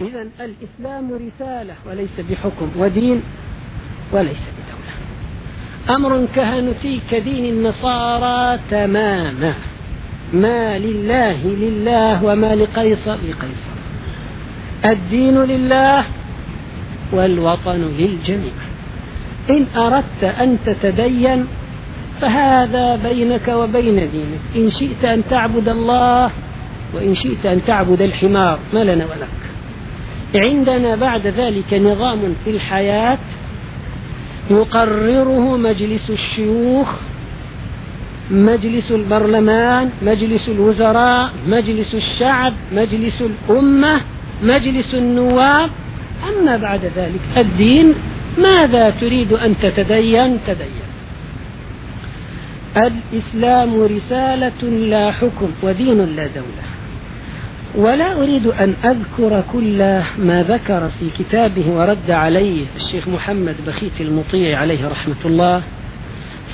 إذا الإسلام رسالة وليس بحكم ودين وليس بدولة. أمر كهنوتي كدين النصارى تماما. ما لله لله وما لقيصر لقيصر. الدين لله والوطن للجميع. إن أردت أن تتدين فهذا بينك وبين دينك. إن شئت أن تعبد الله وإن شئت أن تعبد الحمار ما لنا ولك عندنا بعد ذلك نظام في الحياة يقرره مجلس الشيوخ مجلس البرلمان مجلس الوزراء مجلس الشعب مجلس الأمة مجلس النواب. أما بعد ذلك الدين ماذا تريد أن تتدين؟ تدين. الإسلام رسالة لا حكم ودين لا دولة. ولا أريد أن أذكر كل ما ذكر في كتابه ورد عليه الشيخ محمد بخيت المطيع عليه رحمة الله.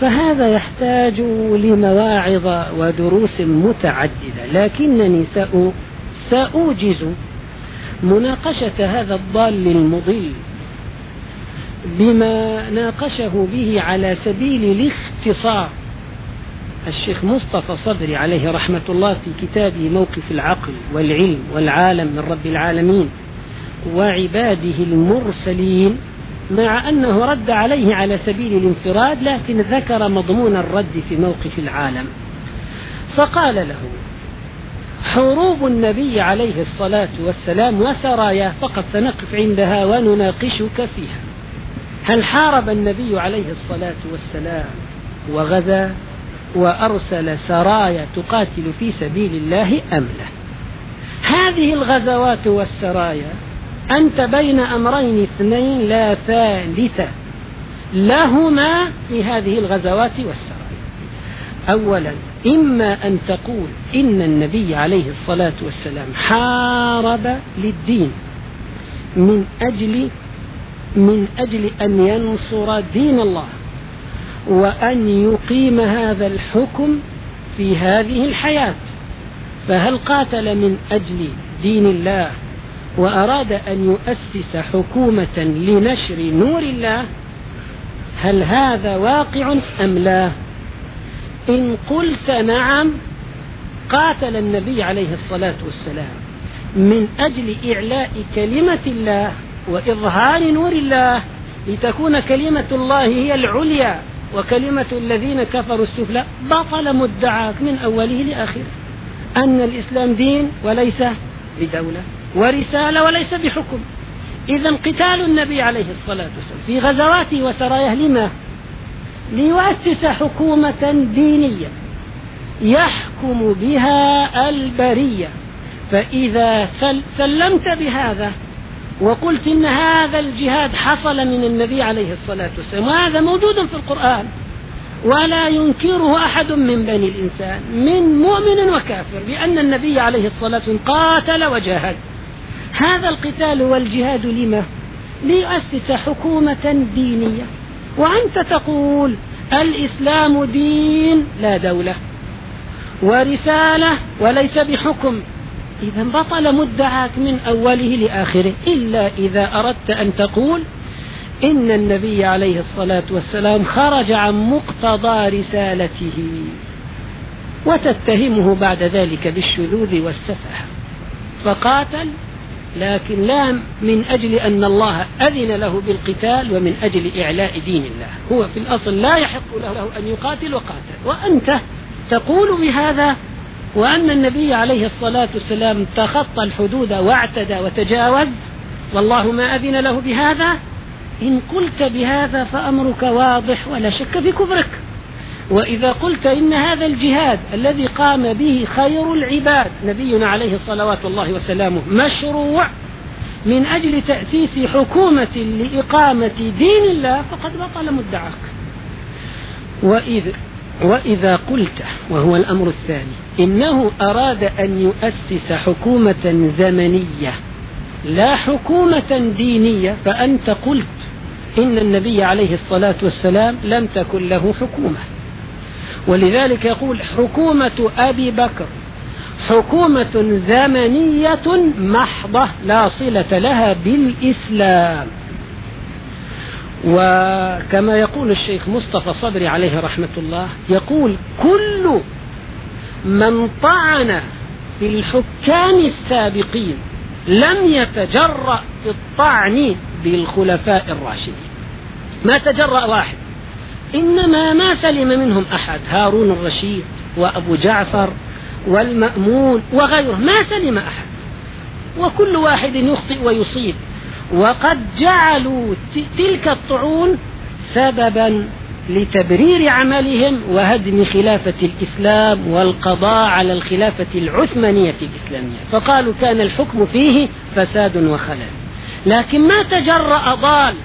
فهذا يحتاج لمواعظ ودروس متعددة لكنني سأوجز مناقشة هذا الضال المضل بما ناقشه به على سبيل الاختصار. الشيخ مصطفى صبري عليه رحمة الله في كتابه موقف العقل والعلم والعالم من رب العالمين وعباده المرسلين مع أنه رد عليه على سبيل الانفراد لكن ذكر مضمون الرد في موقف العالم. فقال له حروب النبي عليه الصلاة والسلام وسرايا فقط سنقف عندها ونناقشك فيها. هل حارب النبي عليه الصلاة والسلام وغزا وأرسل سرايا تقاتل في سبيل الله أم لا. هذه الغزوات والسرايا أنت بين أمرين اثنين لا ثالث لهما في هذه الغزوات والسرايا. أولا إما أن تقول إن النبي عليه الصلاة والسلام حارب للدين من أجل من أجل أن ينصر دين الله. وأن يقيم هذا الحكم في هذه الحياة. فهل قاتل من أجل دين الله وأراد أن يؤسس حكومة لنشر نور الله؟ هل هذا واقع أم لا؟ إن قلت نعم قاتل النبي عليه الصلاة والسلام من أجل إعلاء كلمة الله وإظهار نور الله لتكون كلمة الله هي العليا. وكلمة الذين كفروا السفلى بطل مدعاك من أوله لآخره. أن الإسلام دين وليس بدولة ورسالة وليس بحكم. إذا قتال النبي عليه الصلاة والسلام في غزواته وسراياه لما؟ ليؤسس حكومة دينية يحكم بها البرية. فإذا سلمت بهذا وقلت إن هذا الجهاد حصل من النبي عليه الصلاة والسلام وهذا موجود في القرآن. ولا ينكره أحد من بني الإنسان من مؤمن وكافر بأن النبي عليه الصلاة والسلام قاتل وجاهد. هذا القتال والجهاد لما؟ ليؤسس حكومة دينية. وأنت تقول الإسلام دين لا دولة ورسالة وليس بحكم. إذا بطل مدعاك من أوله لآخره إلا إذا أردت أن تقول إن النبي عليه الصلاة والسلام خرج عن مقتضى رسالته وتتهمه بعد ذلك بالشذوذ والسفه. فقاتل لكن لا من أجل أن الله أذن له بالقتال ومن أجل إعلاء دين الله. هو في الأصل لا يحق له أن يقاتل وقاتل. وأنت تقول بهذا وأن النبي عليه الصلاة والسلام تخطى الحدود واعتدى وتجاوز والله ما أذن له بهذا. إن قلت بهذا فأمرك واضح ولا شك في كفرك. وإذا قلت إن هذا الجهاد الذي قام به خير العباد نبينا عليه الصلوات الله وسلامه مشروع من أجل تأسيس حكومة لإقامة دين الله فقد بطل مدعاك. وإذ وإذا قلت وهو الأمر الثاني إنه أراد أن يؤسس حكومة زمنية لا حكومة دينية فأنت قلت إن النبي عليه الصلاة والسلام لم تكن له حكومة. ولذلك يقول حكومة أبي بكر حكومة زمنية محضة لا صلة لها بالإسلام. وكما يقول الشيخ مصطفى صبري عليه رحمة الله يقول كل من طعن في الحكام السابقين لم يتجرأ في الطعن بالخلفاء الراشدين. ما تجرأ واحد. إنما ما سلم منهم أحد هارون الرشيد وأبو جعفر والمأمون وغيره ما سلم أحد. وكل واحد يخطئ ويصيب. وقد جعلوا تلك الطعون سببا لتبرير عملهم وهدم خلافة الإسلام والقضاء على الخلافة العثمانية الإسلامية. فقالوا كان الحكم فيه فساد وخلل. لكن ما تجرأ ضال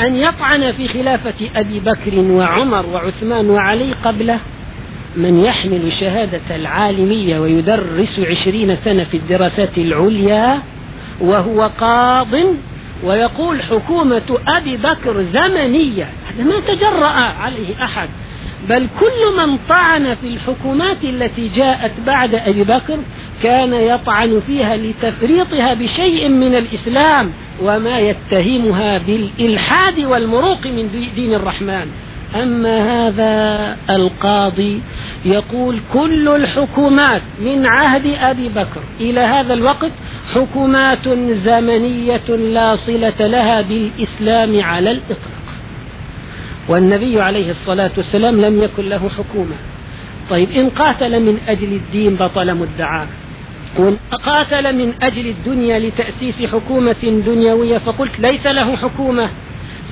أن يطعن في خلافة أبي بكر وعمر وعثمان وعلي قبله من يحمل شهادة العالمية ويدرس عشرين سنة في الدراسات العليا وهو قاض ويقول حكومة أبي بكر زمنية. هذا ما تجرأ عليه أحد. بل كل من طعن في الحكومات التي جاءت بعد أبي بكر كان يطعن فيها لتفريطها بشيء من الإسلام وما يتهمها بالإلحاد والمروق من دين الرحمن. أما هذا القاضي يقول كل الحكومات من عهد أبي بكر إلى هذا الوقت حكومات زمنية لا صلة لها بالإسلام على الإطلاق. والنبي عليه الصلاة والسلام لم يكن له حكومة. طيب إن قاتل من أجل الدين بطل مدعاه. وإن قاتل من أجل الدنيا لتأسيس حكومة دنيوية فقلت ليس له حكومة.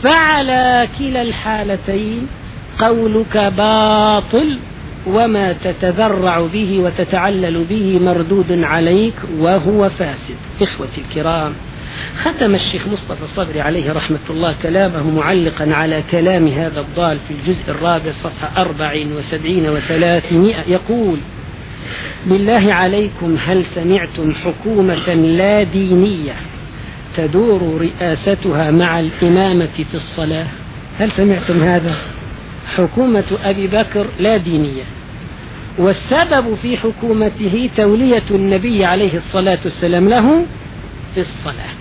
فعلى كلا الحالتين قولك باطل. وما تتذرع به وتتعلل به مردود عليك وهو فاسد. إخوتي الكرام ختم الشيخ مصطفى الصبري عليه رحمة الله كلامه معلقا على كلام هذا الضال في الجزء الرابع صفحة أربع وسبعين وثلاثمائة يقول بالله عليكم هل سمعتم حكومة لا دينية تدور رئاستها مع الإمامة في الصلاة؟ هل سمعتم هذا؟ حكومة أبي بكر لا دينية. والسبب في حكومته تولية النبي عليه الصلاة والسلام له في الصلاة.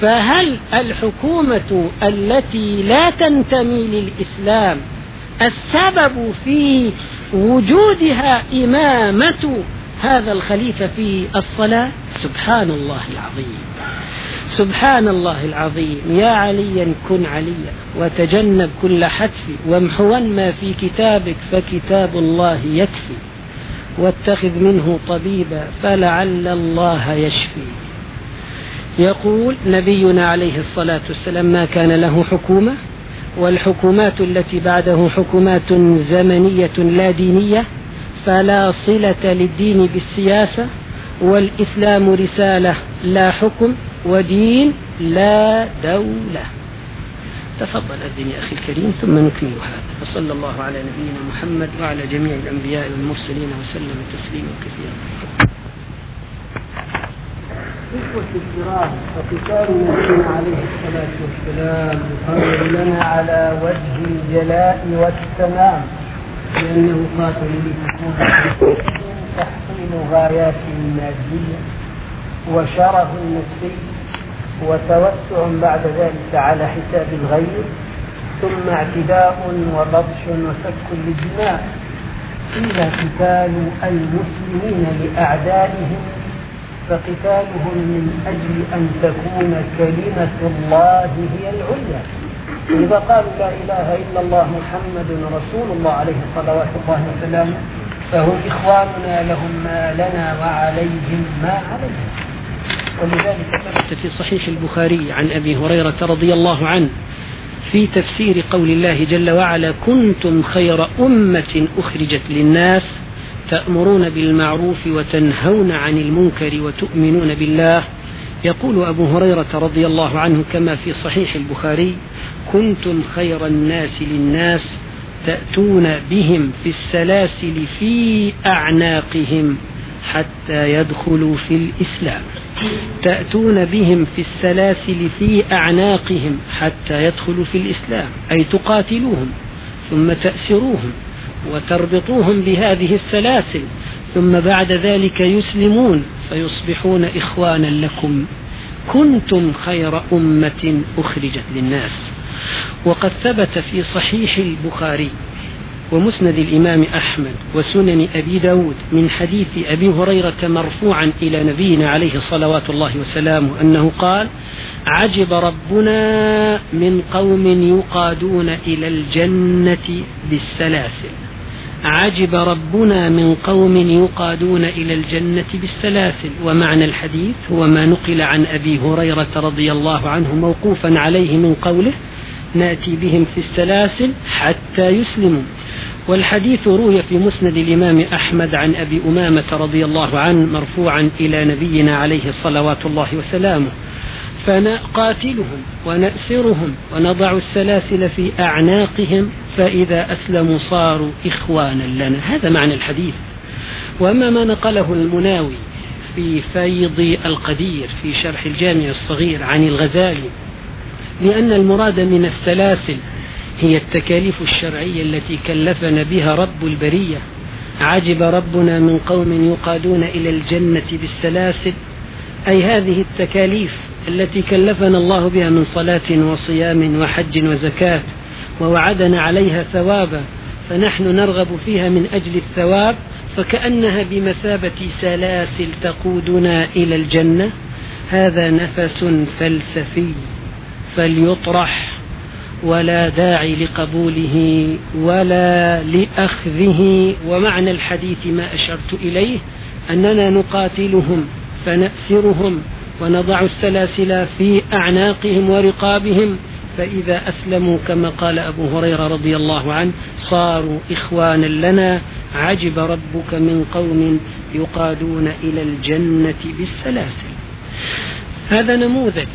فهل الحكومة التي لا تنتمي للإسلام السبب في وجودها إمامة هذا الخليفة في الصلاة؟ سبحان الله العظيم. سبحان الله العظيم يا عليا كن عليا وتجنب كل حتف وامحوا ما في كتابك فكتاب الله يكفي واتخذ منه طبيبا فلعل الله يشفي. يقول نبينا عليه الصلاة والسلام ما كان له حكومة؟ والحكومات التي بعده حكومات زمنية لا دينية فلا صلة للدين بالسياسة والإسلام رسالة لا حكم. ودين لا دولة. تفضل أذن يا أخي الكريم ثم نكمل هذا وصلى الله على نبينا محمد وعلى جميع الأنبياء والمرسلين وسلم تسليما كثيرا. إخوة الكرام فقتال نبينا عليه الصلاة والسلام يقرر لنا على وجه الجلاء والتمام لأنه قاتل لتكون تحصيل غايات مادية وشرف نفسي وتوسع بعد ذلك على حساب الغير ثم اعتداء وبطش وسفك للدماء. قيل قتال المسلمين لأعدائهم فقتالهم من أجل أن تكون كلمة الله هي العليا. إذا قالوا لا إله إلا الله محمد رسول الله عليه صلوات الله وسلامه فهم إخواننا لهم ما لنا وعليهم ما عليهم. ولذلك ثبت في صحيح البخاري عن أبي هريرة رضي الله عنه في تفسير قول الله جل وعلا كنتم خير أمة أخرجت للناس تأمرون بالمعروف وتنهون عن المنكر وتؤمنون بالله. يقول أبو هريرة رضي الله عنه كما في صحيح البخاري كنتم خير الناس للناس تأتون بهم في السلاسل في أعناقهم حتى يدخلوا في الإسلام. تأتون بهم في السلاسل في أعناقهم حتى يدخلوا في الإسلام أي تقاتلوهم ثم تأسروهم وتربطوهم بهذه السلاسل ثم بعد ذلك يسلمون فيصبحون إخوانا لكم. كنتم خير أمة أخرجت للناس. وقد ثبت في صحيح البخاري ومسند الإمام أحمد وسنن أبي داود من حديث أبي هريرة مرفوعا إلى نبينا عليه صلوات الله وسلامه أنه قال عجب ربنا من قوم يقادون إلى الجنة بالسلاسل. عجب ربنا من قوم يقادون إلى الجنة بالسلاسل. ومعنى الحديث هو ما نقل عن أبي هريرة رضي الله عنه موقوفا عليه من قوله نأتي بهم في السلاسل حتى يسلموا. والحديث روي في مسند الإمام أحمد عن أبي أمامة رضي الله عنه مرفوعا إلى نبينا عليه صلوات الله وسلامه. فنقاتلهم ونأسرهم ونضع السلاسل في أعناقهم فإذا أسلموا صاروا إخوانا لنا. هذا معنى الحديث. وأما ما نقله المناوي في فيض القدير في شرح الجامع الصغير عن الغزالي لأن المراد من السلاسل هي التكاليف الشرعية التي كلفنا بها رب البرية. عجب ربنا من قوم يقادون إلى الجنة بالسلاسل. أي هذه التكاليف التي كلفنا الله بها من صلاة وصيام وحج وزكاة ووعدنا عليها ثوابا فنحن نرغب فيها من أجل الثواب فكأنها بمثابة سلاسل تقودنا إلى الجنة. هذا نفس فلسفي. فليطرح. ولا داعي لقبوله ولا لأخذه. ومعنى الحديث ما أشرت إليه أننا نقاتلهم فنأسرهم ونضع السلاسل في أعناقهم ورقابهم. فإذا أسلموا كما قال أبو هريرة رضي الله عنه صاروا إخوانا لنا. عجب ربك من قوم يقادون إلى الجنة بالسلاسل. هذا نموذج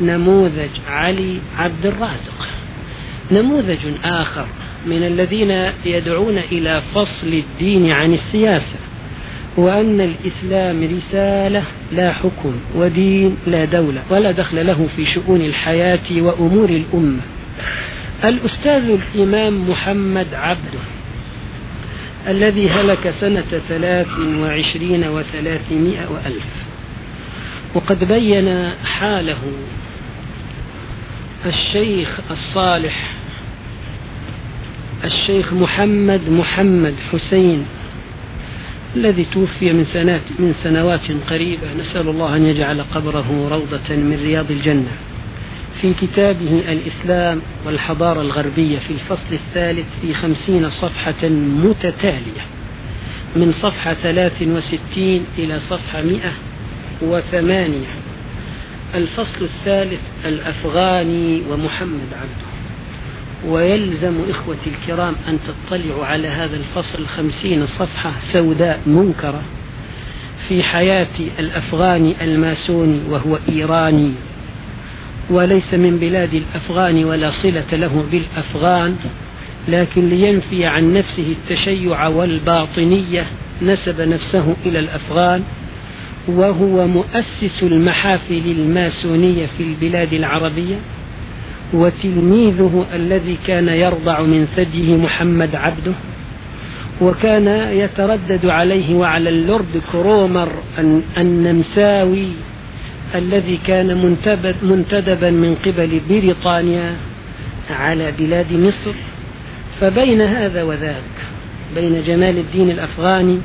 نموذج علي عبد الرازق. نموذج آخر من الذين يدعون إلى فصل الدين عن السياسة وأن الإسلام رسالة لا حكم ودين لا دولة ولا دخل له في شؤون الحياة وأمور الأمة. الأستاذ الإمام محمد عبده الذي هلك سنة ثلاث وعشرين وثلاثمائة وألف وقد بين حاله الشيخ الصالح الشيخ محمد محمد حسين الذي توفي من سنوات من سنوات قريبة. نسأل الله أن يجعل قبره روضة من رياض الجنة. في كتابه الإسلام والحضارة الغربية في الفصل الثالث في خمسين صفحة متتالية. من صفحة ثلاث وستين إلى صفحة مئة وثمانية. الفصل الثالث الأفغاني ومحمد عبده. ويلزم إخوتي الكرام أن تطلعوا على هذا الفصل خمسين صفحة سوداء منكرة في حياة الأفغاني الماسوني وهو إيراني. وليس من بلاد الأفغان ولا صلة له بالأفغان لكن لينفي عن نفسه التشيع والباطنية نسب نفسه إلى الأفغان وهو مؤسس المحافل الماسونية في البلاد العربية. وتلميذه الذي كان يرضع من ثديه محمد عبده وكان يتردد عليه وعلى اللورد كرومر النمساوي الذي كان منتدبا من قبل بريطانيا على بلاد مصر. فبين هذا وذاك بين جمال الدين الأفغاني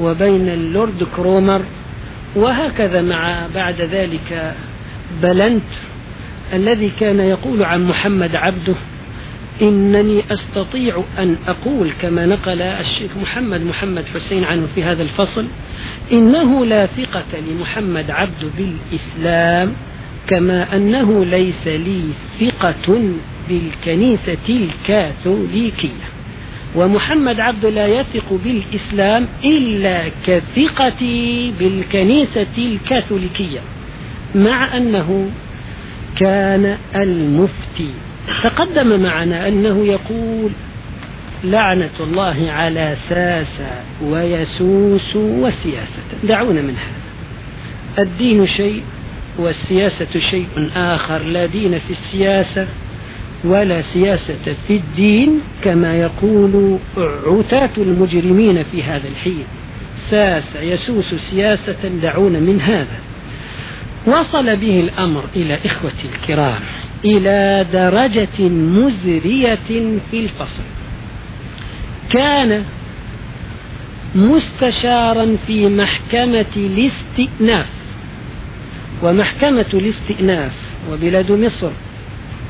وبين اللورد كرومر وهكذا مع بعد ذلك بلنت الذي كان يقول عن محمد عبده إنني أستطيع أن أقول كما نقل الشيخ محمد محمد حسين عنه في هذا الفصل إنه لا ثقة لمحمد عبده بالإسلام كما أنه ليس لي ثقة بالكنيسة الكاثوليكية. ومحمد عبد لا يثق بالإسلام إلا كثقتي بالكنيسة الكاثوليكية مع أنه كان المفتي. تقدم معنا أنه يقول لعنة الله على ساسة ويسوس وسياسة. دعونا من هذا. الدين شيء والسياسة شيء آخر. لا دين في السياسة ولا سياسة في الدين كما يقول عتاة المجرمين في هذا الحين. حساس يسوس سياسة دعونا من هذا. وصل به الأمر إلى إخوتي الكرام إلى درجة مزرية في الفصل. كان مستشارا في محكمة الاستئناف ومحكمة الاستئناف وبلاد مصر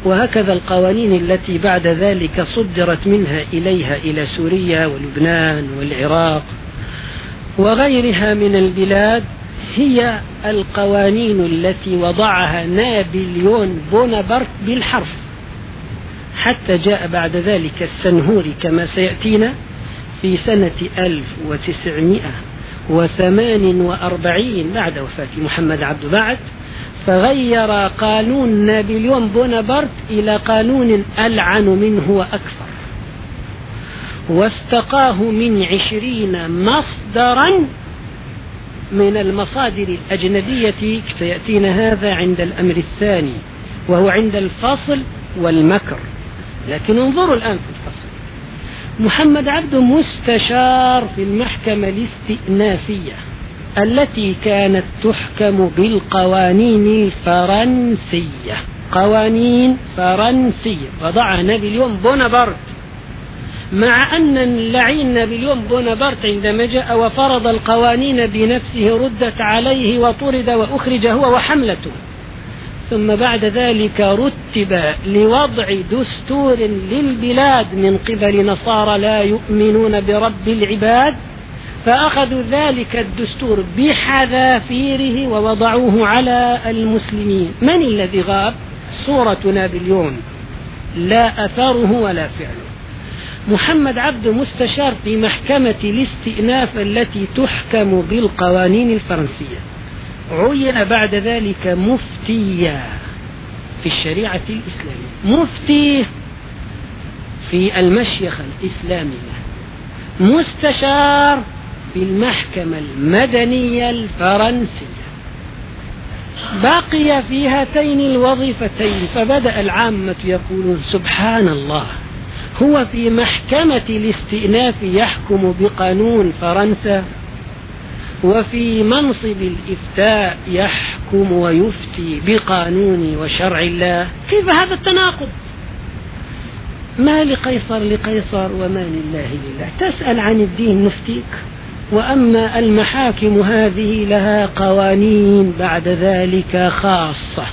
وهكذا القوانين التي بعد ذلك صدرت منها إليها إلى سوريا ولبنان والعراق وغيرها من البلاد. هي القوانين التي وضعها نابليون بونابرت بالحرف. حتى جاء بعد ذلك السنهوري كما سيأتينا في سنة 1948 بعد وفاة محمد عبد بعد فغير قانون نابليون بونابرت إلى قانون ألعن منه وأكثر. واستقاه من عشرين مصدرا من المصادر الأجنبية سيأتينا هذا عند الأمر الثاني وهو عند الفصل والمكر. لكن انظروا الآن في الفصل. محمد عبد مستشار في المحكمة الاستئنافية التي كانت تحكم بالقوانين الفرنسية. قوانين فرنسية. وضعها نابليون بونابرت. مع أن اللعين نابليون بونابرت عندما جاء وفرض القوانين بنفسه ردت عليه وطرد وأخرج هو وحملته. ثم بعد ذلك رتب لوضع دستور للبلاد من قبل نصارى لا يؤمنون برب العباد فأخذوا ذلك الدستور بحذافيره ووضعوه على المسلمين. من الذي غاب؟ صورة نابليون لا أثره ولا فعله. محمد عبد مستشار في محكمة الاستئناف التي تحكم بالقوانين الفرنسية. عين بعد ذلك مفتيا في الشريعة الإسلامية. مفتي في المشيخة الإسلامية مستشار في المحكمة المدنية الفرنسية. بقي في هاتين الوظيفتين فبدأ العامة يقولون سبحان الله. هو في محكمة الاستئناف يحكم بقانون فرنسا وفي منصب الإفتاء يحكم ويفتي بقانون وشرع الله. كيف هذا التناقض؟ ما لقيصر لقيصر وما لله لله. تسأل عن الدين نفتيك. وأما المحاكم هذه لها قوانين بعد ذلك خاصة.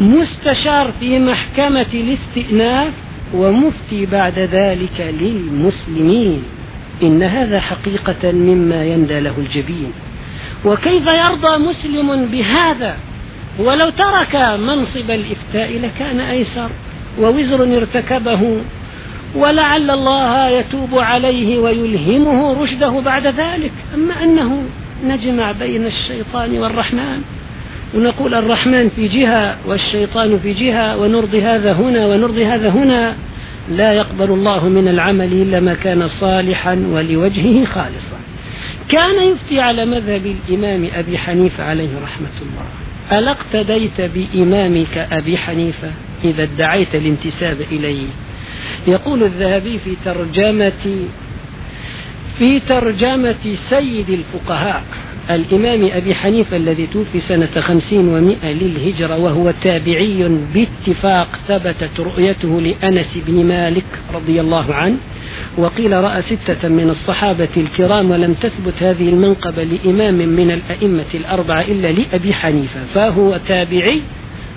مستشار في محكمة الاستئناف ومفتي بعد ذلك للمسلمين. إن هذا حقيقة مما يندى له الجبين. وكيف يرضى مسلم بهذا؟ ولو ترك منصب الإفتاء لكان أيسر ووزر ارتكبه ولعل الله يتوب عليه ويلهمه رشده بعد ذلك. أما أنه نجمع بين الشيطان والرحمن ونقول الرحمن في جهة والشيطان في جهة ونرضي هذا هنا ونرضي هذا هنا لا يقبل الله من العمل إلا ما كان صالحا ولوجهه خالصا. كان يفتي على مذهب الإمام أبي حنيفة عليه رحمة الله. ألا اقتديت بإمامك أبي حنيفة إذا ادعيت الانتساب إليه؟ يقول الذهبي في ترجمة في ترجمة سيد الفقهاء. الإمام أبي حنيفة الذي توفي سنة خمسين ومائة للهجرة وهو تابعي باتفاق ثبتت رؤيته لأنس بن مالك رضي الله عنه وقيل رأى ستة من الصحابة الكرام ولم تثبت هذه المنقبة لإمام من الأئمة الأربعة إلا لأبي حنيفة فهو تابعي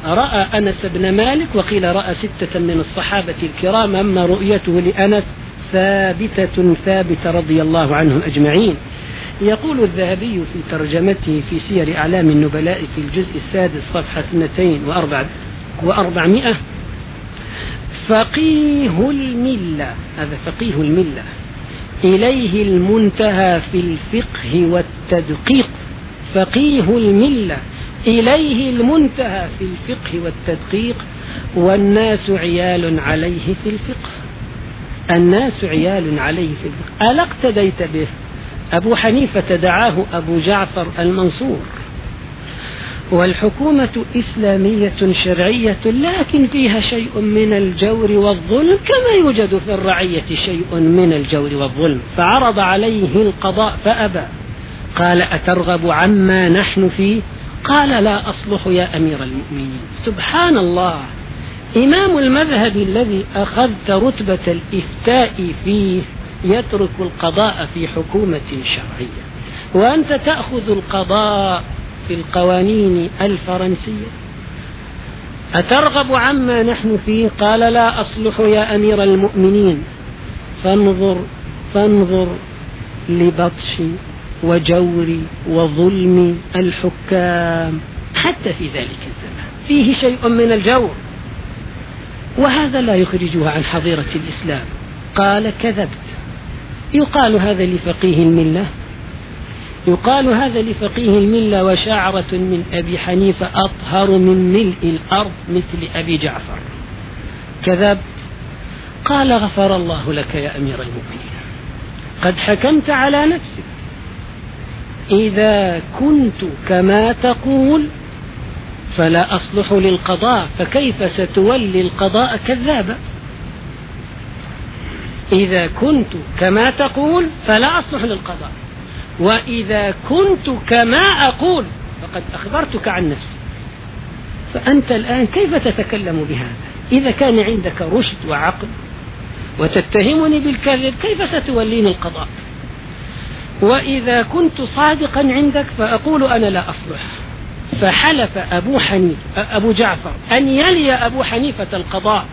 رأى أنس بن مالك وقيل رأى ستة من الصحابة الكرام أما رؤيته لأنس ثابتة ثابتة رضي الله عنهم أجمعين. يقول الذهبي في ترجمته في سير أعلام النبلاء في الجزء السادس صفحة 204 وأربعمائة فقيه الملة. هذا فقيه الملة. إليه المنتهى في الفقه والتدقيق. فقيه الملة. إليه المنتهى في الفقه والتدقيق. والناس عيال عليه في الفقه. الناس عيال عليه في الفقه. ألا اقتديت به؟ أبو حنيفة دعاه أبو جعفر المنصور. والحكومة إسلامية شرعية لكن فيها شيء من الجور والظلم كما يوجد في الرعية شيء من الجور والظلم. فعرض عليه القضاء فأبى. قال أترغب عما نحن فيه؟ قال لا أصلح يا أمير المؤمنين. سبحان الله. إمام المذهب الذي أخذت رتبة الإفتاء فيه يترك القضاء في حكومة شرعية. وأنت تأخذ القضاء في القوانين الفرنسية. أترغب عما نحن فيه؟ قال لا أصلح يا أمير المؤمنين. فانظر فانظر لبطش وجور وظلم الحكام. حتى في ذلك الزمان فيه شيء من الجور. وهذا لا يخرجها عن حظيرة الإسلام. قال كذبت. يقال هذا لفقيه الملة. يقال هذا لفقيه الملة وشعرة من أبي حنيفة أطهر من ملء الأرض مثل أبي جعفر. كذبت قال غفر الله لك يا أمير المؤمنين. قد حكمت على نفسك. إذا كنت كما تقول فلا أصلح للقضاء فكيف ستولي القضاء كذابا؟ إذا كنت كما تقول فلا أصلح للقضاء. وإذا كنت كما أقول فقد أخبرتك عن نفسي. فأنت الآن كيف تتكلم بهذا؟ إذا كان عندك رشد وعقل وتتهمني بالكذب كيف ستوليني القضاء؟ وإذا كنت صادقا عندك فأقول أنا لا أصلح. فحلف أبو حنيف أبو جعفر أن يلي أبو حنيفة القضاء.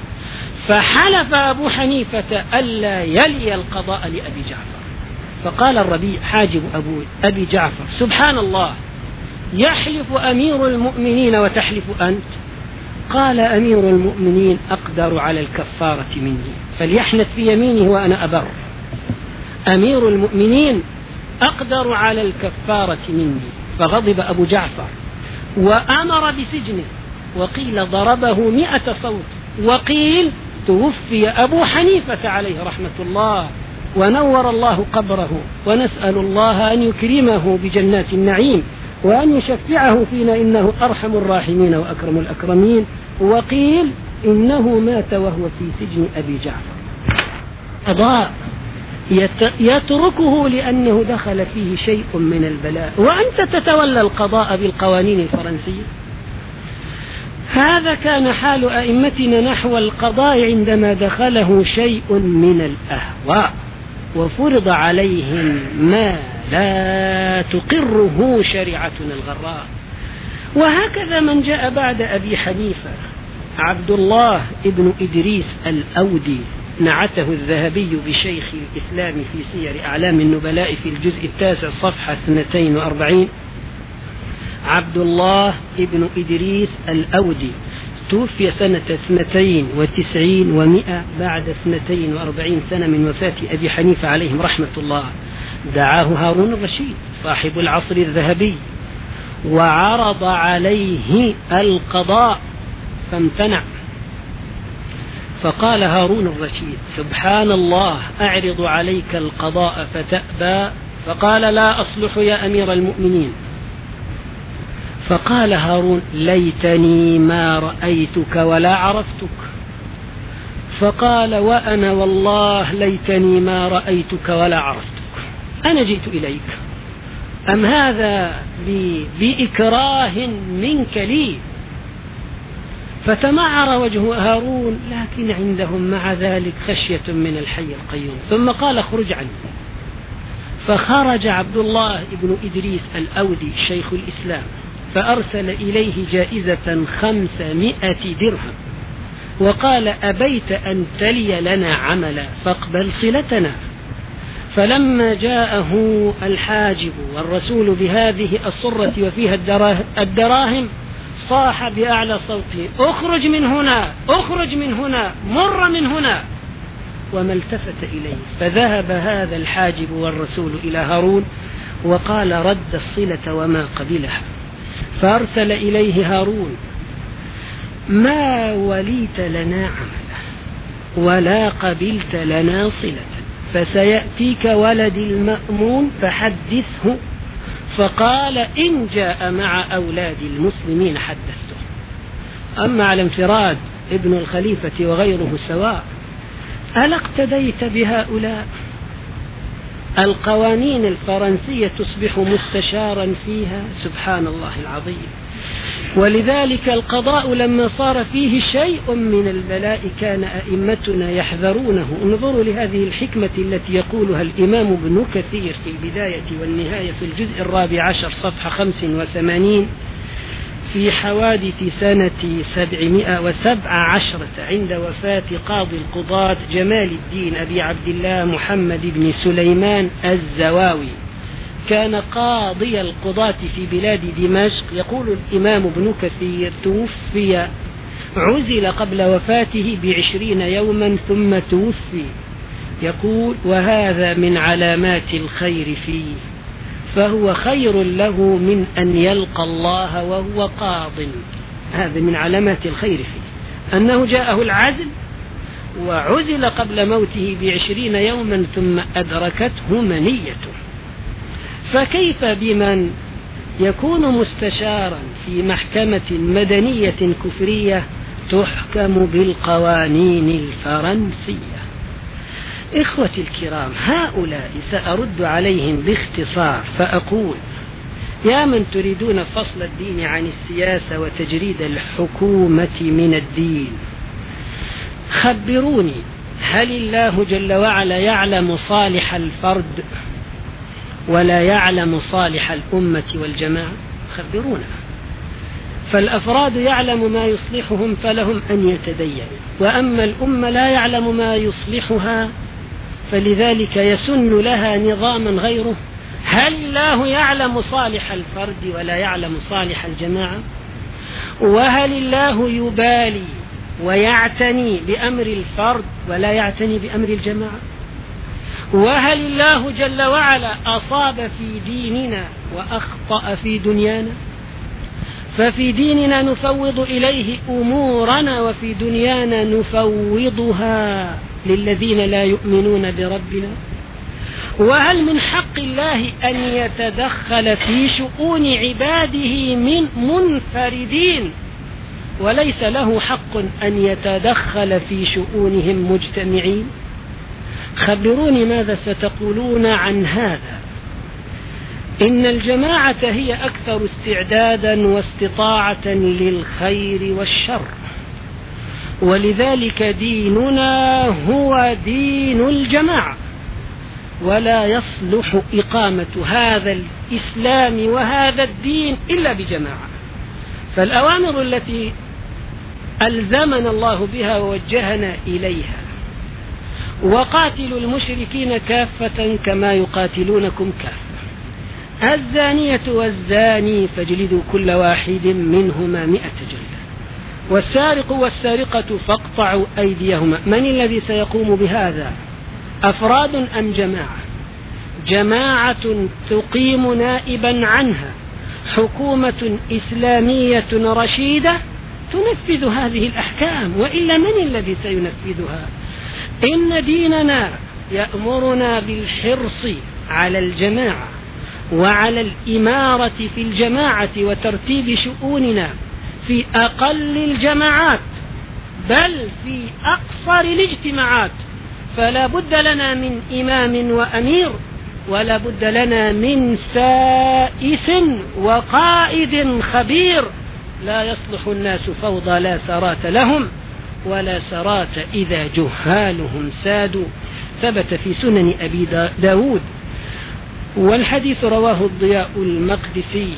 فحلف أبو حنيفة ألا يلي القضاء لأبي جعفر. فقال الربيع حاجب أبو أبي جعفر سبحان الله يحلف أمير المؤمنين وتحلف أنت؟ قال أمير المؤمنين أقدر على الكفارة مني فليحنث في يمينه وأنا أبر. أمير المؤمنين أقدر على الكفارة مني فغضب أبو جعفر وأمر بسجنه وقيل ضربه مئة صوت وقيل توفي أبو حنيفة عليه رحمة الله ونور الله قبره ونسأل الله أن يكرمه بجنات النعيم وأن يشفعه فينا إنه أرحم الراحمين وأكرم الأكرمين. وقيل إنه مات وهو في سجن أبي جعفر. قضاء يتركه لأنه دخل فيه شيء من البلاء. وأنت تتولى القضاء بالقوانين الفرنسية؟ هذا كان حال أئمتنا نحو القضاء عندما دخله شيء من الأهواء وفرض عليهم ما لا تقره شريعتنا الغراء. وهكذا من جاء بعد أبي حنيفة عبد الله ابن إدريس الأودي نعته الذهبي بشيخ الإسلام في سير أعلام النبلاء في الجزء التاسع صفحة 42 عبد الله ابن إدريس الأودي. توفي سنة اثنتين وتسعين ومئة بعد اثنتين وأربعين سنة من وفاة أبي حنيفة عليهم رحمة الله. دعاه هارون الرشيد صاحب العصر الذهبي. وعرض عليه القضاء فامتنع. فقال هارون الرشيد سبحان الله أعرض عليك القضاء فتأبى. فقال لا أصلح يا أمير المؤمنين. فقال هارون ليتني ما رأيتك ولا عرفتك. فقال وأنا والله ليتني ما رأيتك ولا عرفتك. أنا جئت إليك. أم هذا بإكراه منك لي؟ فتمعر وجه هارون لكن عندهم مع ذلك خشية من الحي القيوم. ثم قال اخرج عني. فخرج عبد الله بن إدريس الأودي شيخ الإسلام. فأرسل إليه جائزة خمسمائة درهم وقال أبيت أن تلي لنا عملا فاقبل صلتنا. فلما جاءه الحاجب والرسول بهذه الصرة وفيها الدراهم صاح بأعلى صوته اخرج من هنا اخرج من هنا مر من هنا. وما التفت إليه فذهب هذا الحاجب والرسول إلى هارون وقال رد الصلة وما قبلها. فأرسل إليه هارون ما وليت لنا عملا ولا قبلت لنا صلة فسيأتيك ولد المأمون فحدثه. فقال إن جاء مع أولاد المسلمين حدثته. أما على انفراد ابن الخليفة وغيره سواء ألا اقتديت بهؤلاء؟ القوانين الفرنسية تصبح مستشارا فيها سبحان الله العظيم. ولذلك القضاء لما صار فيه شيء من البلاء كان أئمتنا يحذرونه. انظروا لهذه الحكمة التي يقولها الإمام ابن كثير في البداية والنهاية في الجزء الرابع عشر صفحة خمس وثمانين. في حوادث سنة سبعمائة وسبع عشرة عند وفاة قاضي القضاة جمال الدين أبي عبد الله محمد بن سليمان الزواوي. كان قاضي القضاة في بلاد دمشق. يقول الإمام ابن كثير توفي عزل قبل وفاته بعشرين يوما ثم توفي. يقول وهذا من علامات الخير فيه. فهو خير له من أن يلقى الله وهو قاض. هذا من علامات الخير فيه. أنه جاءه العزل وعزل قبل موته بعشرين يوما ثم أدركته منيته. فكيف بمن يكون مستشارا في محكمة مدنية كفرية تحكم بالقوانين الفرنسية؟ إخوتي الكرام هؤلاء سأرد عليهم باختصار فأقول يا من تريدون فصل الدين عن السياسة وتجريد الحكومة من الدين. خبروني هل الله جل وعلا يعلم صالح الفرد ولا يعلم صالح الأمة والجماعة؟ خبرونا فالأفراد يعلم ما يصلحهم فلهم أن يتدينوا وأما الأمة لا يعلم ما يصلحها فلذلك يسن لها نظاما غيره. هل الله يعلم صالح الفرد ولا يعلم صالح الجماعة؟ وهل الله يبالي ويعتني بأمر الفرد ولا يعتني بأمر الجماعة؟ وهل الله جل وعلا أصاب في ديننا وأخطأ في دنيانا؟ ففي ديننا نفوض إليه أمورنا وفي دنيانا نفوضها للذين لا يؤمنون بربنا؟ وهل من حق الله أن يتدخل في شؤون عباده من منفردين؟ وليس له حق أن يتدخل في شؤونهم مجتمعين؟ خبروني ماذا ستقولون عن هذا. إن الجماعة هي أكثر استعدادا واستطاعة للخير والشر. ولذلك ديننا هو دين الجماعة. ولا يصلح إقامة هذا الإسلام وهذا الدين إلا بجماعة. فالأوامر التي ألزمنا الله بها ووجهنا إليها وقاتلوا المشركين كافة كما يقاتلونكم كافة. الزانية والزاني فاجلدوا كل واحد منهما مئة والسارق والسارقة فاقطعوا أيديهما. من الذي سيقوم بهذا؟ أفراد أم جماعة؟ جماعة تقيم نائبا عنها. حكومة إسلامية رشيدة تنفذ هذه الأحكام وإلا من الذي سينفذها؟ إن ديننا يأمرنا بالحرص على الجماعة وعلى الإمارة في الجماعة وترتيب شؤوننا في أقل الجماعات بل في أقصر الاجتماعات. فلا بد لنا من إمام وأمير ولا بد لنا من سائس وقائد خبير. لا يصلح الناس فوضى لا سرات لهم ولا سرات إذا جهالهم سادوا. ثبت في سنن أبي داود والحديث رواه الضياء المقدسي.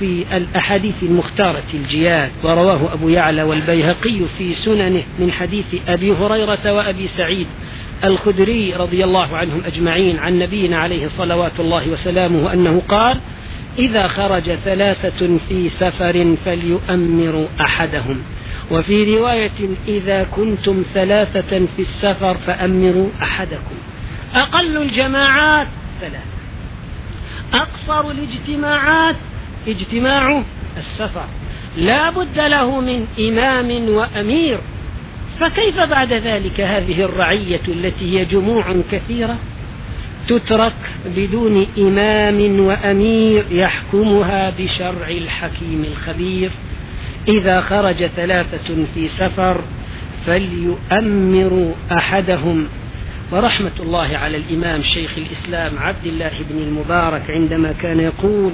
في الأحاديث المختارة الجياد ورواه أبو يعلى والبيهقي في سننه من حديث أبي هريرة وأبي سعيد الخدري رضي الله عنهم أجمعين عن نبينا عليه صلوات الله وسلامه أنه قال إذا خرج ثلاثة في سفر فليؤمروا أحدهم وفي رواية إذا كنتم ثلاثة في السفر فأمروا أحدكم أقل الجماعات ثلاثة أقصر الاجتماعات اجتماع السفر. لا بد له من إمام وأمير. فكيف بعد ذلك هذه الرعية التي هي جموع كثيرة؟ تترك بدون إمام وأمير يحكمها بشرع الحكيم الخبير. إذا خرج ثلاثة في سفر فليؤمروا أحدهم ورحمة الله على الإمام شيخ الإسلام عبد الله بن المبارك عندما كان يقول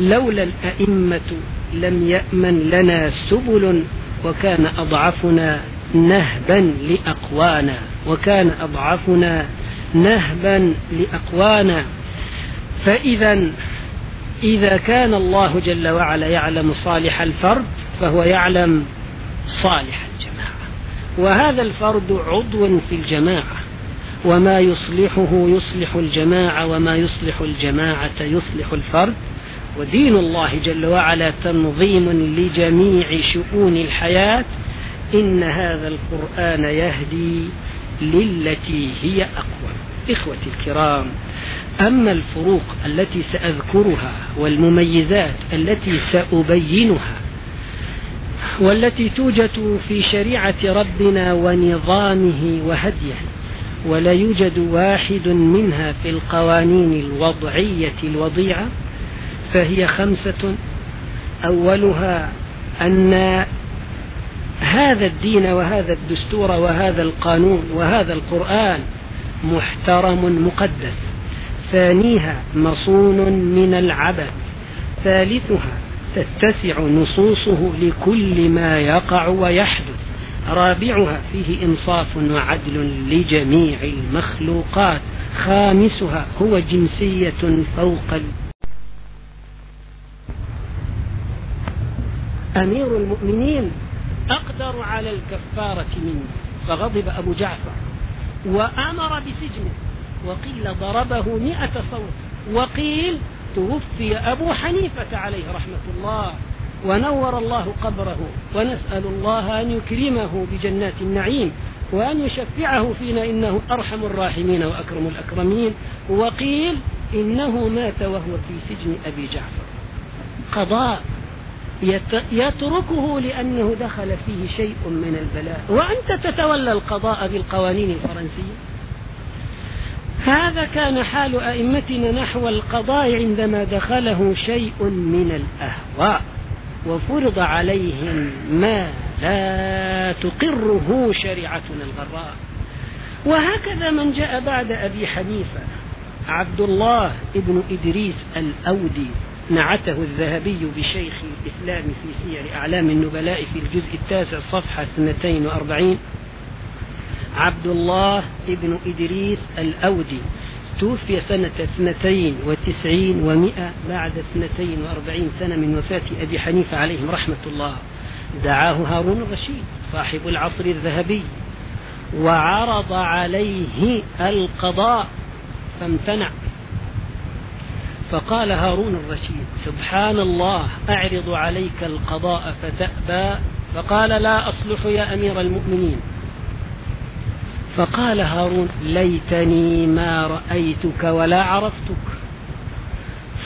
لولا الأئمة لم يأمن لنا سبل وكان أضعفنا نهبا لأقوانا وكان أضعفنا نهبا لأقوانا. فإذا إذا كان الله جل وعلا يعلم صالح الفرد فهو يعلم صالح الجماعة. وهذا الفرد عضو في الجماعة. وما يصلحه يصلح الجماعة وما يصلح الجماعة يصلح الفرد. ودين الله جل وعلا تنظيم لجميع شؤون الحياة. إن هذا القرآن يهدي للتي هي أقوى. إخوتي الكرام أما الفروق التي سأذكرها والمميزات التي سأبينها والتي توجد في شريعة ربنا ونظامه وهديه ولا يوجد واحد منها في القوانين الوضعية الوضيعة فهي خمسة. أولها أن هذا الدين وهذا الدستور وهذا القانون وهذا القرآن محترم مقدس. ثانيها مصون من العبث. ثالثها تتسع نصوصه لكل ما يقع ويحدث. رابعها فيه إنصاف وعدل لجميع المخلوقات. خامسها هو جنسية فوق أمير المؤمنين أقدر على الكفارة منه. فغضب أبو جعفر وأمر بسجنه. وقيل ضربه مئة صوت. وقيل توفي أبو حنيفة عليه رحمة الله. ونور الله قبره ونسأل الله أن يكرمه بجنات النعيم وأن يشفعه فينا إنه أرحم الراحمين وأكرم الأكرمين. وقيل إنه مات وهو في سجن أبي جعفر. قضاء يتركه لأنه دخل فيه شيء من البلاء. وأنت تتولى القضاء بالقوانين الفرنسية. هذا كان حال أئمتنا نحو القضاء عندما دخله شيء من الأهواء. وفرض عليهم ما لا تقره شريعتنا الغراء. وهكذا من جاء بعد أبي حنيفة عبد الله ابن إدريس الأودي نعته الذهبي بشيخ الإسلام في سير أعلام النبلاء في الجزء التاسع صفحة 42 عبد الله ابن إدريس الأودي. توفي سنة اثنتين وتسعين ومئة بعد اثنتين وأربعين سنة من وفاة أبي حنيفة عليهم رحمة الله. دعاه هارون الرشيد صاحب العصر الذهبي وعرض عليه القضاء فامتنع. فقال هارون الرشيد سبحان الله أعرض عليك القضاء فتأبى. فقال لا أصلح يا أمير المؤمنين. فقال هارون ليتني ما رأيتك ولا عرفتك.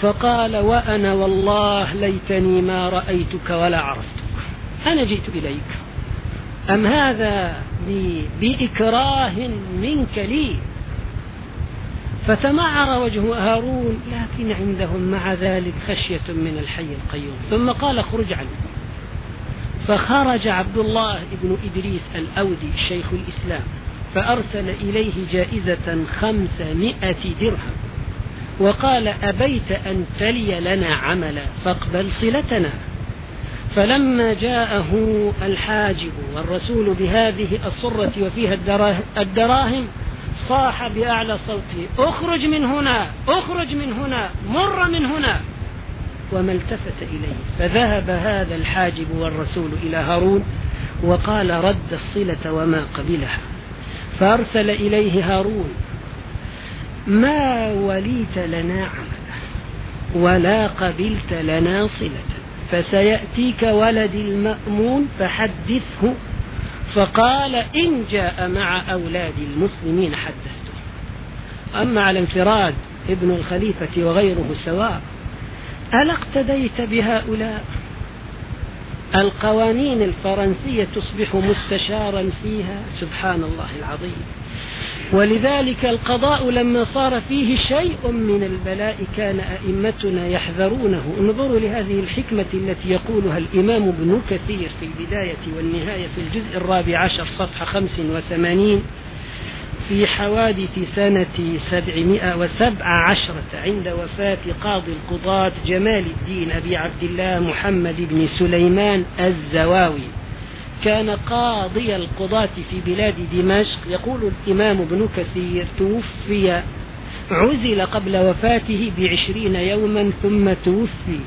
فقال وأنا والله ليتني ما رأيتك ولا عرفتك. أنا جئت إليك. أم هذا بإكراه منك لي؟ فتمعر وجه هارون لكن عندهم مع ذلك خشية من الحي القيوم. ثم قال اخرج عنه. فخرج عبد الله بن إدريس الأودي شيخ الإسلام. فأرسل إليه جائزة خمسمائة درهم وقال أبيت أن تلي لنا عملا فاقبل صلتنا. فلما جاءه الحاجب والرسول بهذه الصرة وفيها الدراهم صاح بأعلى صوته اخرج من هنا اخرج من هنا مر من هنا. وما التفت إليه. فذهب هذا الحاجب والرسول إلى هارون وقال رد الصلة وما قبلها. فأرسل إليه هارون ما وليت لنا عملا ولا قبلت لنا صلة فسيأتيك ولد المأمون فحدثه. فقال إن جاء مع أولاد المسلمين حدثته. أما على انفراد ابن الخليفة وغيره سواء ألا اقتديت بهؤلاء؟ القوانين الفرنسية تصبح مستشارا فيها سبحان الله العظيم. ولذلك القضاء لما صار فيه شيء من البلاء كان أئمتنا يحذرونه. انظروا لهذه الحكمة التي يقولها الإمام ابن كثير في البداية والنهاية في الجزء الرابع عشر صفحة خمس وثمانين. في حوادث سنة سبعمائة وسبع عشرة عند وفاة قاضي القضاة جمال الدين أبي عبد الله محمد بن سليمان الزواوي. كان قاضي القضاة في بلاد دمشق. يقول الإمام ابن كثير توفي عزل قبل وفاته بعشرين يوما ثم توفي.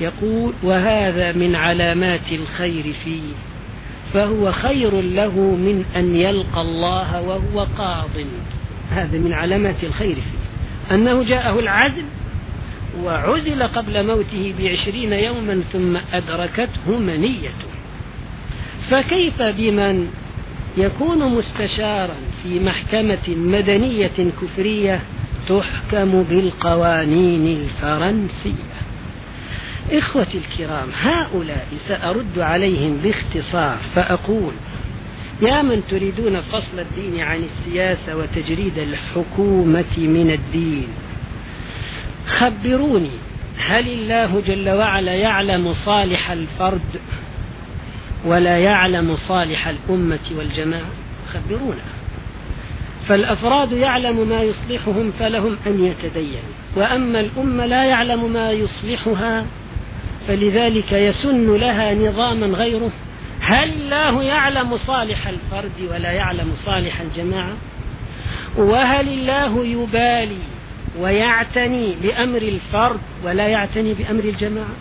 يقول وهذا من علامات الخير فيه. فهو خير له من أن يلقى الله وهو قاض. هذا من علامات الخير فيه. أنه جاءه العزل وعزل قبل موته بعشرين يوما ثم أدركته منيته. فكيف بمن يكون مستشارا في محكمة مدنية كفرية تحكم بالقوانين الفرنسية؟ إخوتي الكرام هؤلاء سأرد عليهم باختصار فأقول يا من تريدون فصل الدين عن السياسة وتجريد الحكومة من الدين خبروني هل الله جل وعلا يعلم صالح الفرد ولا يعلم صالح الأمة والجماعة؟ خبرونا. فالأفراد يعلم ما يصلحهم فلهم أن يتدينوا وأما الأمة لا يعلم ما يصلحها فلذلك يسن لها نظاما غيره. هل الله يعلم صالح الفرد ولا يعلم صالح الجماعة؟ وهل الله يبالي ويعتني بأمر الفرد ولا يعتني بأمر الجماعة؟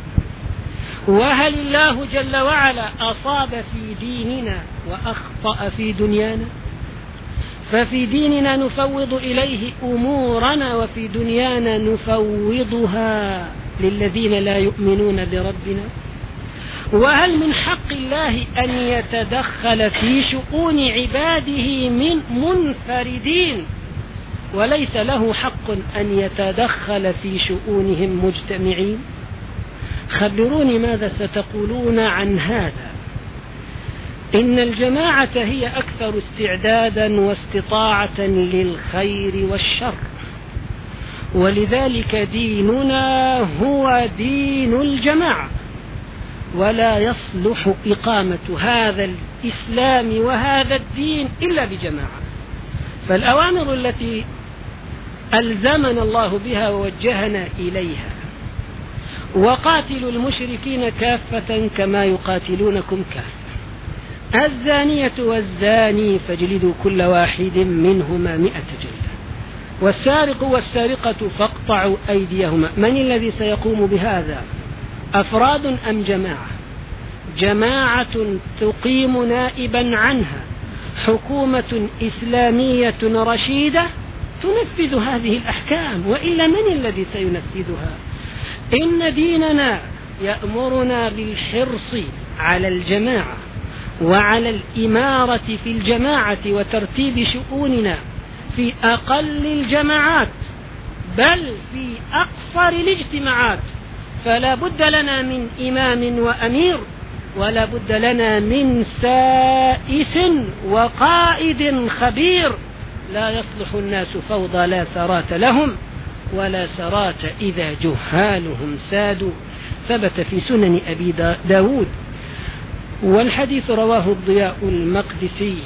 وهل الله جل وعلا أصاب في ديننا وأخطأ في دنيانا؟ ففي ديننا نفوض إليه أمورنا وفي دنيانا نفوضها. للذين لا يؤمنون بربنا؟ وهل من حق الله أن يتدخل في شؤون عباده من منفردين؟ وليس له حق أن يتدخل في شؤونهم مجتمعين؟ خبروني ماذا ستقولون عن هذا. إن الجماعة هي أكثر استعدادا واستطاعة للخير والشر. ولذلك ديننا هو دين الجماعة. ولا يصلح إقامة هذا الإسلام وهذا الدين إلا بجماعة. فالأوامر التي ألزمنا الله بها ووجهنا إليها وقاتلوا المشركين كافة كما يقاتلونكم كافة. الزانية والزاني فاجلدوا كل واحد منهما مئة جلدة والسارق والسارقة فاقطعوا أيديهما. من الذي سيقوم بهذا؟ أفراد أم جماعة؟ جماعة تقيم نائبا عنها. حكومة إسلامية رشيدة تنفذ هذه الأحكام وإلا من الذي سينفذها؟ إن ديننا يأمرنا بالحرص على الجماعة وعلى الإمارة في الجماعة وترتيب شؤوننا في أقل الجماعات بل في أقصر الاجتماعات. فلا بد لنا من إمام وأمير ولا بد لنا من سائس وقائد خبير. لا يصلح الناس فوضى لا ثرات لهم ولا سرات إذا جهالهم سادوا. ثبت في سنن أبي داود والحديث رواه الضياء المقدسي.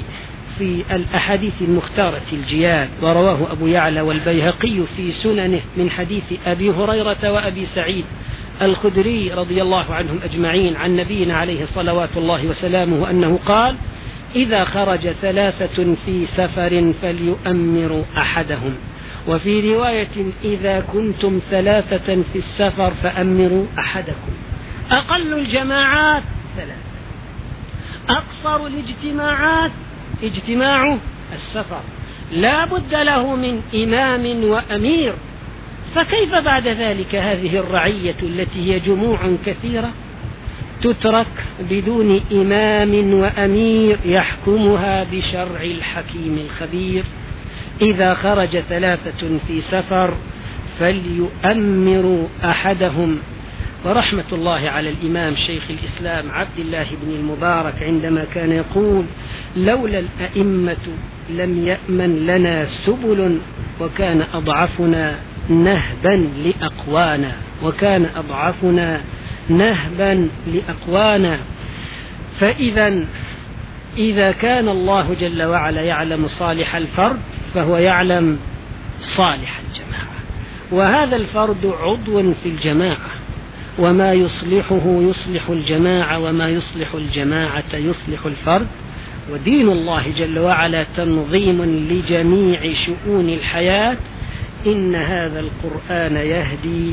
في الأحاديث المختارة الجياد ورواه أبو يعلى والبيهقي في سننه من حديث أبي هريرة وأبي سعيد الخدري رضي الله عنهم أجمعين عن نبينا عليه صلوات الله وسلامه أنه قال إذا خرج ثلاثة في سفر فليؤمروا أحدهم وفي رواية إذا كنتم ثلاثة في السفر فأمروا أحدكم أقل الجماعات ثلاثة أقصر الاجتماعات اجتماع السفر. لا بد له من إمام وأمير. فكيف بعد ذلك هذه الرعية التي هي جموع كثيرة؟ تترك بدون إمام وأمير يحكمها بشرع الحكيم الخبير. إذا خرج ثلاثة في سفر فليؤمروا أحدهم. ورحمة الله على الإمام شيخ الإسلام عبد الله بن المبارك عندما كان يقول لولا الأئمة لم يأمن لنا سبل وكان أضعفنا نهبا لأقوانا وكان أضعفنا نهبا لأقوانا. فإذا إذا كان الله جل وعلا يعلم صالح الفرد فهو يعلم صالح الجماعة. وهذا الفرد عضو في الجماعة. وما يصلحه يصلح الجماعة وما يصلح الجماعة يصلح الفرد. ودين الله جل وعلا تنظيم لجميع شؤون الحياة. إن هذا القرآن يهدي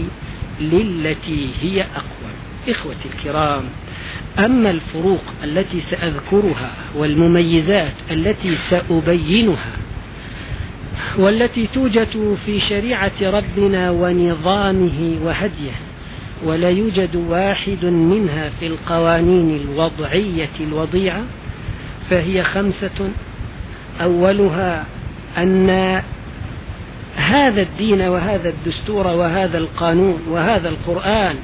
للتي هي أقوى. إخوتي الكرام أما الفروق التي سأذكرها والمميزات التي سأبينها والتي توجد في شريعة ربنا ونظامه وهديه ولا يوجد واحد منها في القوانين الوضعية الوضيعة فهي خمسة. أولها أن هذا الدين وهذا الدستور وهذا القانون وهذا القرآن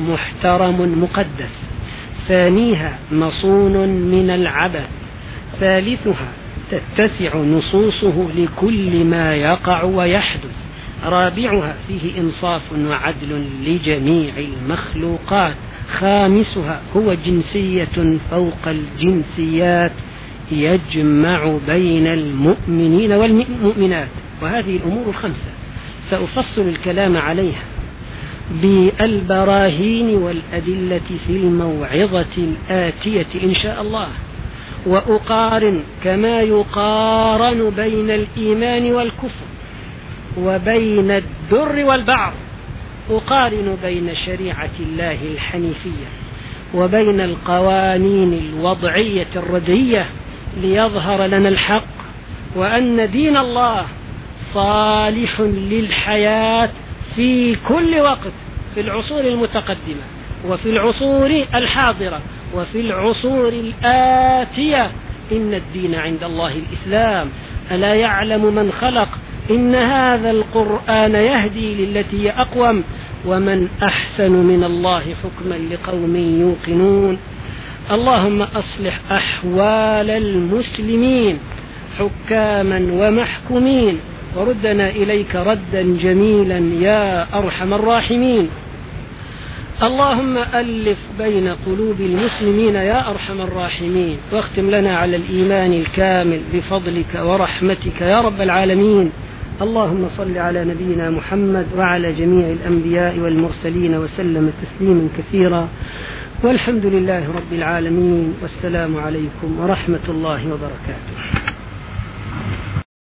محترم مقدس. ثانيها مصون من العبث. ثالثها تتسع نصوصه لكل ما يقع ويحدث. رابعها فيه إنصاف وعدل لجميع المخلوقات. خامسها هو جنسية فوق الجنسيات يجمع بين المؤمنين والمؤمنات وهذه الأمور الخمسة. سأفصل الكلام عليها بالبراهين والأدلة في الموعظة الآتية إن شاء الله. وأقارن كما يقارن بين الإيمان والكفر وبين الدر والبعض. أقارن بين شريعة الله الحنيفية وبين القوانين الوضعية الردعية ليظهر لنا الحق وأن دين الله صالح للحياة في كل وقت في العصور المتقدمة وفي العصور الحاضرة وفي العصور الآتية. إن الدين عند الله الإسلام. ألا يعلم من خلق؟ إن هذا القرآن يهدي للتي هي أقوم ومن أحسن من الله حكما لقوم يوقنون. اللهم أصلح أحوال المسلمين حكاما ومحكومين وردنا إليك ردا جميلا يا أرحم الراحمين. اللهم ألف بين قلوب المسلمين يا أرحم الراحمين واختم لنا على الإيمان الكامل بفضلك ورحمتك يا رب العالمين. اللهم صل على نبينا محمد وعلى جميع الأنبياء والمرسلين وسلم تسليما كثيرا. والحمد لله رب العالمين. والسلام عليكم ورحمة الله وبركاته.